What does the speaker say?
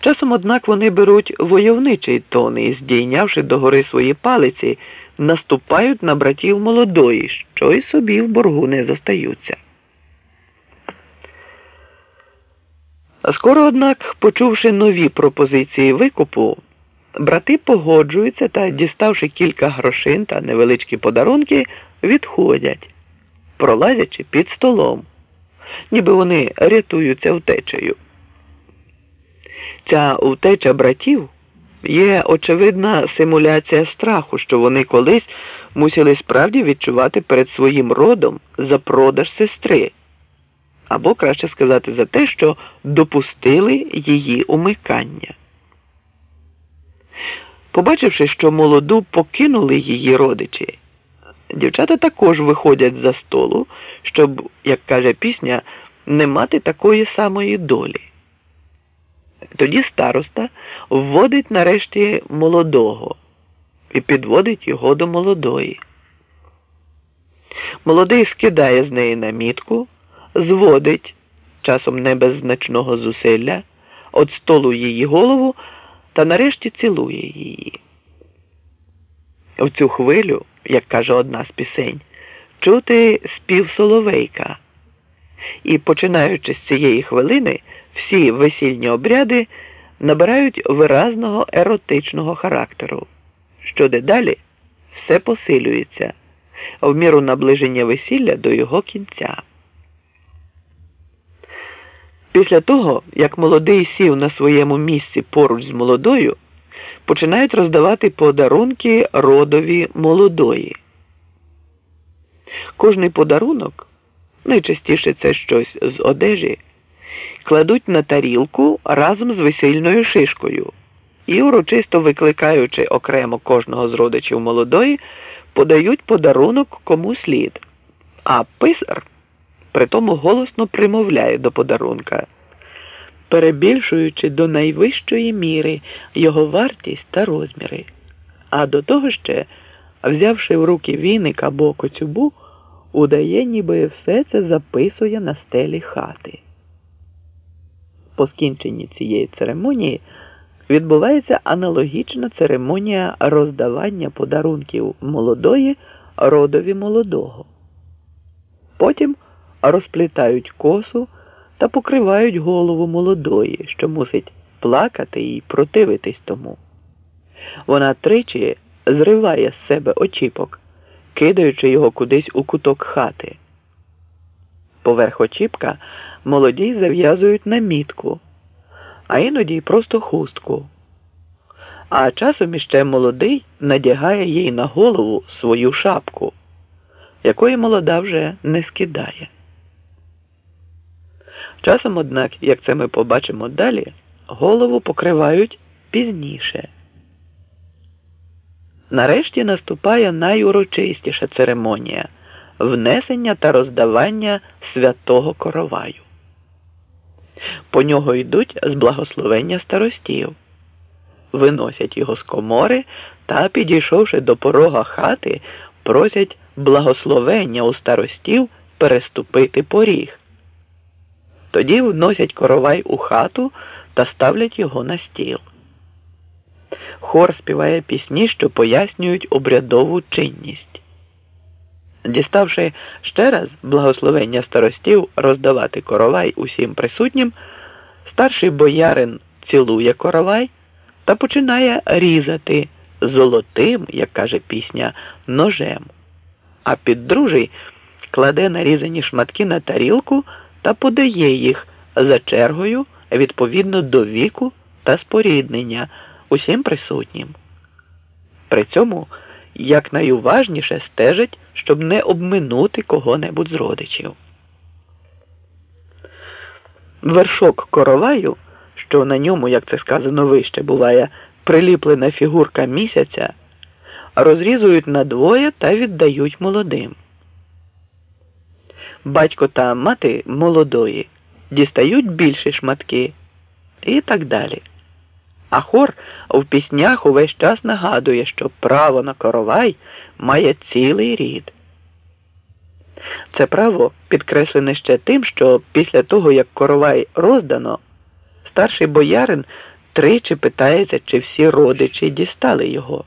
Часом, однак, вони беруть войовничий тон і, здійнявши догори свої палиці, наступають на братів молодої, що й собі в боргу не зостаються. А Скоро, однак, почувши нові пропозиції викупу, брати погоджуються та, діставши кілька грошин та невеличкі подарунки, відходять, пролазячи під столом, ніби вони рятуються втечею. Ця втеча братів є очевидна симуляція страху, що вони колись мусили справді відчувати перед своїм родом за продаж сестри, або краще сказати, за те, що допустили її умикання. Побачивши, що молоду покинули її родичі, дівчата також виходять за столу, щоб, як каже пісня, не мати такої самої долі. Тоді староста вводить нарешті молодого і підводить його до молодої. Молодий скидає з неї намітку, зводить, часом не без значного зусилля, от столу її голову та нарешті цілує її. В цю хвилю, як каже одна з пісень, чути спів соловейка. І починаючи з цієї хвилини, всі весільні обряди набирають виразного еротичного характеру, що дедалі все посилюється в міру наближення весілля до його кінця. Після того, як молодий сів на своєму місці поруч з молодою, починають роздавати подарунки родові молодої. Кожний подарунок, найчастіше це щось з одежі, кладуть на тарілку разом з весільною шишкою. І, урочисто викликаючи окремо кожного з родичів молодої, подають подарунок кому слід, а писар при тому голосно примовляє до подарунка, перебільшуючи до найвищої міри його вартість та розміри, а до того ще, взявши в руки віник або коцюбу, удає, ніби все це записує на стелі хати. По скінченні цієї церемонії відбувається аналогічна церемонія роздавання подарунків молодої родові молодого. Потім розплітають косу та покривають голову молодої, що мусить плакати і противитись тому. Вона тричі зриває з себе очіпок, кидаючи його кудись у куток хати. Поверх очіпка молоді зав'язують намітку, а іноді просто хустку. А часом іще молодий надягає їй на голову свою шапку, якої молода вже не скидає. Часом, однак, як це ми побачимо далі, голову покривають пізніше. Нарешті наступає найурочистіша церемонія внесення та роздавання святого короваю. По нього йдуть з благословення старостів, виносять його з комори та, підійшовши до порога хати, просять благословення у старостів переступити поріг. Тоді вносять коровай у хату та ставлять його на стіл. Хор співає пісні, що пояснюють обрядову чинність. Діставши ще раз благословення старостів роздавати коровай усім присутнім, старший боярин цілує коровай та починає різати золотим, як каже пісня, ножем, а піддружий кладе нарізані шматки на тарілку та подає їх за чергою відповідно до віку та споріднення усім присутнім. При цьому якнайуважніше стежить, щоб не обминути кого-небудь з родичів. Вершок короваю, що на ньому, як це сказано вище, буває приліплена фігурка місяця, розрізують надвоє та віддають молодим. Батько та мати молодої дістають більші шматки і так далі. А хор в піснях увесь час нагадує, що право на коровай має цілий рід. Це право підкреслене ще тим, що після того, як коровай роздано, старший боярин тричі питається, чи всі родичі дістали його.